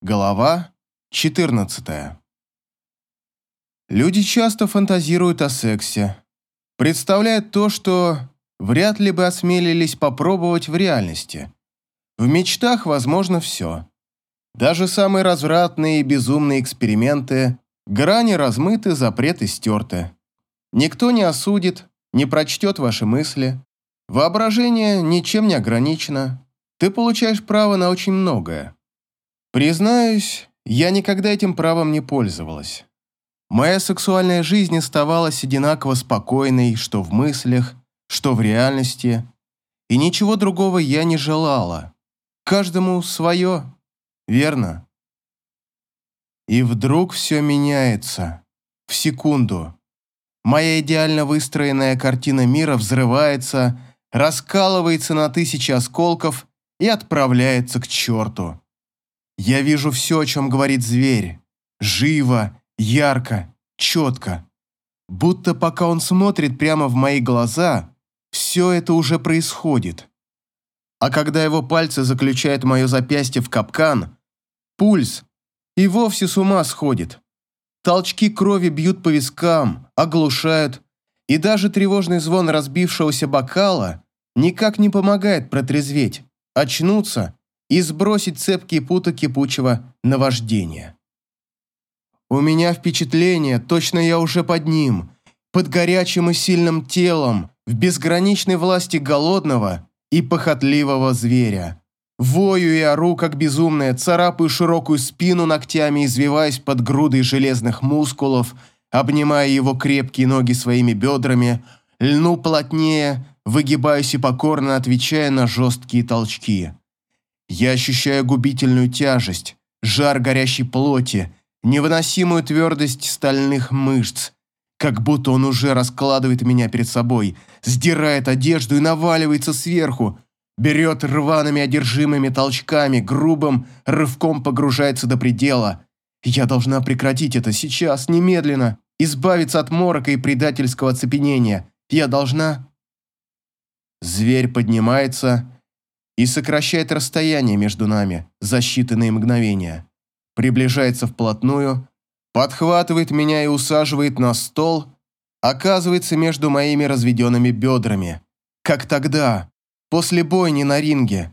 Глава 14. Люди часто фантазируют о сексе, представляют то, что вряд ли бы осмелились попробовать в реальности. В мечтах возможно все. Даже самые развратные и безумные эксперименты, грани размыты, запреты стерты. Никто не осудит, не прочтет ваши мысли. Воображение ничем не ограничено. Ты получаешь право на очень многое. Признаюсь, я никогда этим правом не пользовалась. Моя сексуальная жизнь оставалась одинаково спокойной, что в мыслях, что в реальности, и ничего другого я не желала. Каждому свое, верно? И вдруг все меняется. В секунду. Моя идеально выстроенная картина мира взрывается, раскалывается на тысячи осколков и отправляется к черту. Я вижу все, о чем говорит зверь. Живо, ярко, четко. Будто пока он смотрит прямо в мои глаза, все это уже происходит. А когда его пальцы заключают мое запястье в капкан, пульс и вовсе с ума сходит. Толчки крови бьют по вискам, оглушают, и даже тревожный звон разбившегося бокала никак не помогает протрезветь, очнуться и сбросить цепкие путы кипучего наваждения. У меня впечатление, точно я уже под ним, под горячим и сильным телом, в безграничной власти голодного и похотливого зверя. Вою и ору, как безумная, царапаю широкую спину ногтями, извиваясь под грудой железных мускулов, обнимая его крепкие ноги своими бедрами, льну плотнее, выгибаюсь и покорно отвечая на жесткие толчки. Я ощущаю губительную тяжесть, жар горящей плоти, невыносимую твердость стальных мышц, как будто он уже раскладывает меня перед собой, сдирает одежду и наваливается сверху, берет рваными одержимыми толчками, грубым рывком погружается до предела. Я должна прекратить это сейчас, немедленно, избавиться от морока и предательского оцепенения. Я должна... Зверь поднимается и сокращает расстояние между нами за считанные мгновения. Приближается вплотную, подхватывает меня и усаживает на стол, оказывается между моими разведенными бедрами, как тогда, после бойни на ринге.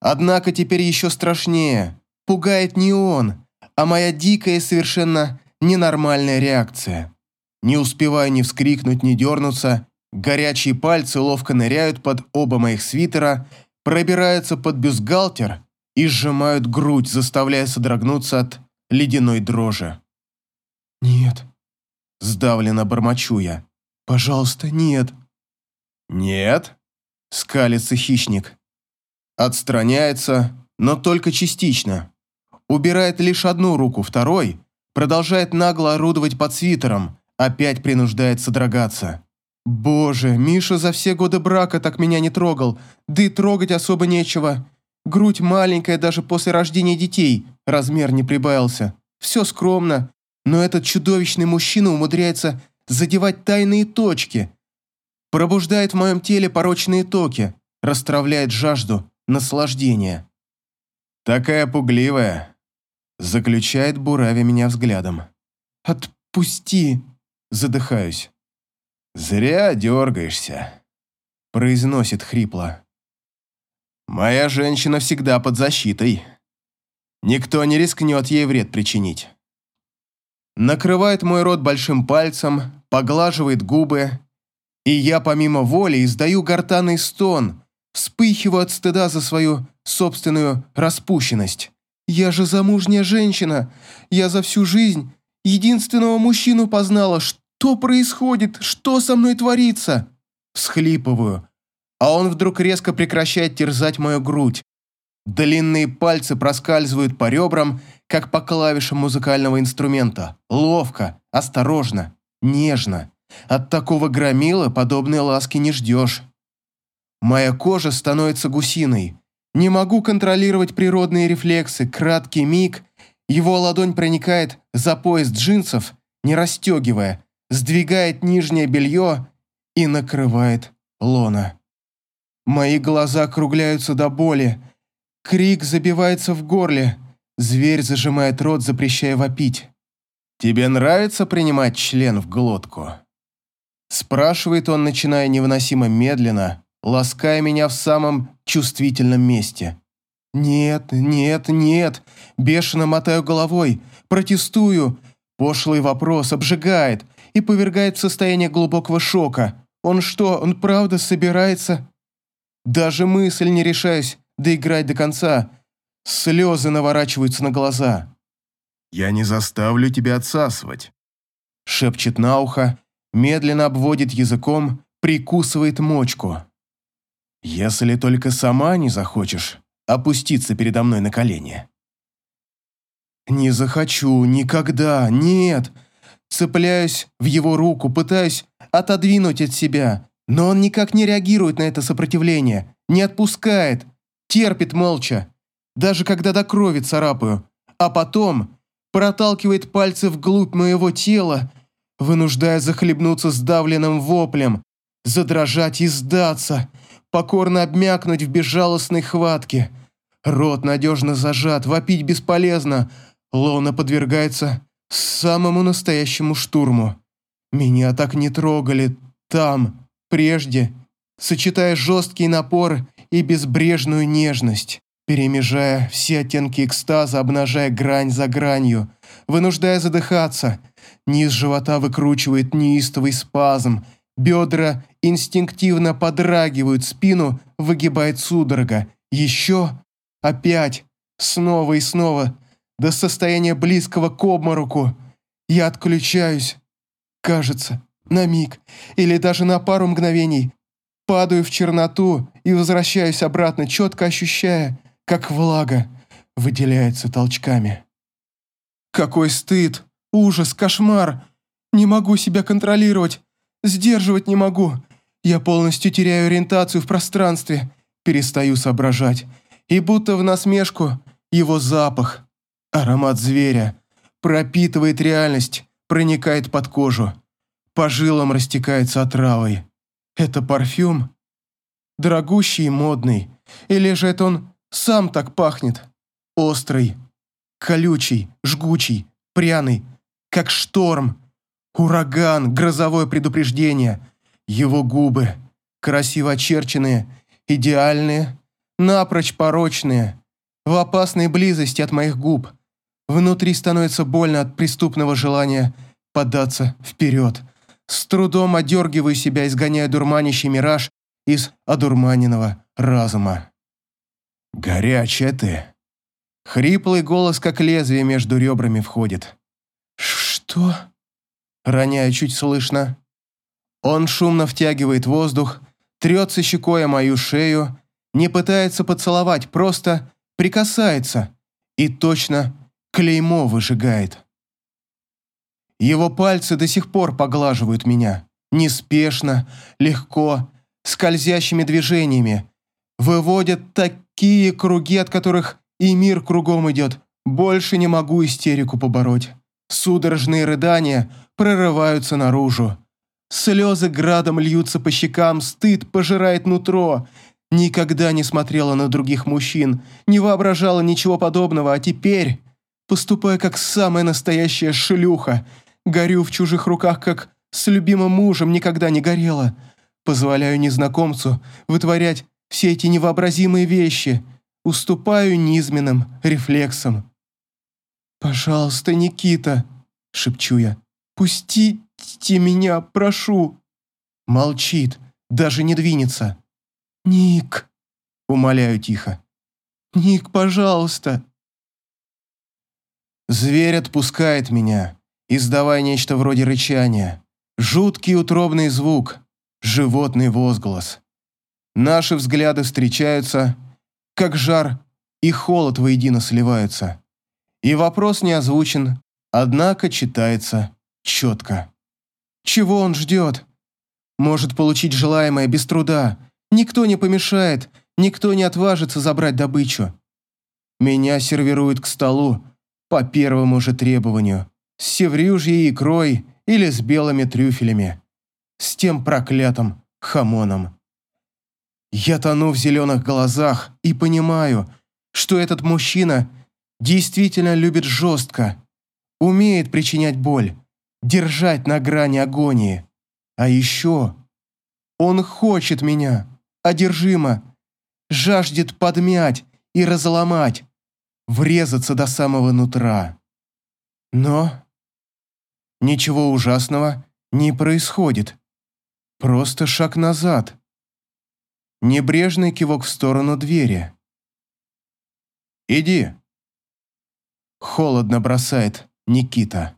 Однако теперь еще страшнее, пугает не он, а моя дикая совершенно ненормальная реакция. Не успеваю ни вскрикнуть, ни дернуться, горячие пальцы ловко ныряют под оба моих свитера пробираются под бюстгальтер и сжимают грудь, заставляя содрогнуться от ледяной дрожи. «Нет», – сдавленно бормочу я. «Пожалуйста, нет». «Нет?» – скалится хищник. Отстраняется, но только частично. Убирает лишь одну руку, второй продолжает нагло орудовать под свитером, опять принуждает содрогаться. Боже, Миша за все годы брака так меня не трогал, да и трогать особо нечего. Грудь маленькая даже после рождения детей, размер не прибавился. Все скромно, но этот чудовищный мужчина умудряется задевать тайные точки. Пробуждает в моем теле порочные токи, расстравляет жажду, наслаждения. Такая пугливая, заключает буравя меня взглядом. «Отпусти!» Задыхаюсь. «Зря дергаешься», – произносит хрипло. «Моя женщина всегда под защитой. Никто не рискнет ей вред причинить». Накрывает мой рот большим пальцем, поглаживает губы, и я помимо воли издаю гортанный стон, вспыхиваю от стыда за свою собственную распущенность. Я же замужняя женщина, я за всю жизнь единственного мужчину познала, что происходит? Что со мной творится?» Схлипываю. А он вдруг резко прекращает терзать мою грудь. Длинные пальцы проскальзывают по ребрам, как по клавишам музыкального инструмента. Ловко, осторожно, нежно. От такого громила подобной ласки не ждешь. Моя кожа становится гусиной. Не могу контролировать природные рефлексы. Краткий миг. Его ладонь проникает за пояс джинсов, не расстегивая, сдвигает нижнее белье и накрывает лона. Мои глаза округляются до боли, крик забивается в горле, Зверь зажимает рот, запрещая вопить. «Тебе нравится принимать член в глотку?» Спрашивает он, начиная невыносимо медленно, лаская меня в самом чувствительном месте. «Нет, нет, нет!» Бешено мотаю головой, протестую. Пошлый вопрос обжигает и повергает в состояние глубокого шока. Он что, он правда собирается? Даже мысль не решаюсь доиграть до конца. Слезы наворачиваются на глаза. «Я не заставлю тебя отсасывать», — шепчет на ухо, медленно обводит языком, прикусывает мочку. «Если только сама не захочешь опуститься передо мной на колени». «Не захочу, никогда, нет!» Цепляюсь в его руку, пытаюсь отодвинуть от себя, но он никак не реагирует на это сопротивление, не отпускает, терпит молча, даже когда до крови царапаю, а потом проталкивает пальцы вглубь моего тела, вынуждая захлебнуться сдавленным воплем, задрожать и сдаться, покорно обмякнуть в безжалостной хватке. Рот надежно зажат, вопить бесполезно, лона подвергается самому настоящему штурму. Меня так не трогали там, прежде, сочетая жесткий напор и безбрежную нежность, перемежая все оттенки экстаза, обнажая грань за гранью, вынуждая задыхаться. Низ живота выкручивает неистовый спазм, бедра инстинктивно подрагивают, спину выгибает судорога. Еще, опять, снова и снова, до состояния близкого к обмороку. Я отключаюсь, кажется, на миг или даже на пару мгновений, падаю в черноту и возвращаюсь обратно, четко ощущая, как влага выделяется толчками. Какой стыд, ужас, кошмар. Не могу себя контролировать, сдерживать не могу. Я полностью теряю ориентацию в пространстве, перестаю соображать. И будто в насмешку его запах, аромат зверя, пропитывает реальность, проникает под кожу. По жилам растекается отравой. Это парфюм? Дорогущий и модный. Или же это он сам так пахнет? Острый, колючий, жгучий, пряный, как шторм. Ураган, грозовое предупреждение. Его губы, красиво очерченные, идеальные, напрочь порочные, в опасной близости от моих губ. Внутри становится больно от преступного желания податься вперед. С трудом одергиваю себя, изгоняя дурманящий мираж из одурманенного разума. «Горячая ты!» Хриплый голос, как лезвие между ребрами, входит. «Что?» Роняю чуть слышно. Он шумно втягивает воздух, трется щекой о мою шею, не пытается поцеловать, просто прикасается и точно клеймо выжигает. Его пальцы до сих пор поглаживают меня. Неспешно, легко, скользящими движениями. Выводят такие круги, от которых и мир кругом идет. Больше не могу истерику побороть. Судорожные рыдания прорываются наружу. Слезы градом льются по щекам, стыд пожирает нутро. Никогда не смотрела на других мужчин, не воображала ничего подобного, а теперь, поступая как самая настоящая шлюха, Горю в чужих руках, как с любимым мужем никогда не горела. Позволяю незнакомцу вытворять все эти невообразимые вещи. Уступаю низменным рефлексам. «Пожалуйста, Никита», — шепчу я, — «пустите меня, прошу». Молчит, даже не двинется. «Ник», — умоляю тихо, — «Ник, пожалуйста». Зверь отпускает меня издавая нечто вроде рычания. Жуткий утробный звук, животный возглас. Наши взгляды встречаются, как жар и холод воедино сливаются. И вопрос не озвучен, однако читается четко. Чего он ждет? Может получить желаемое без труда. Никто не помешает, никто не отважится забрать добычу. Меня сервируют к столу по первому же требованию с севрюжьей икрой или с белыми трюфелями, с тем проклятым хамоном. Я тону в зеленых глазах и понимаю, что этот мужчина действительно любит жестко, умеет причинять боль, держать на грани агонии. А еще он хочет меня, одержимо, жаждет подмять и разломать, врезаться до самого нутра. Но ничего ужасного не происходит. Просто шаг назад. Небрежный кивок в сторону двери. «Иди», Холодно бросает Никита.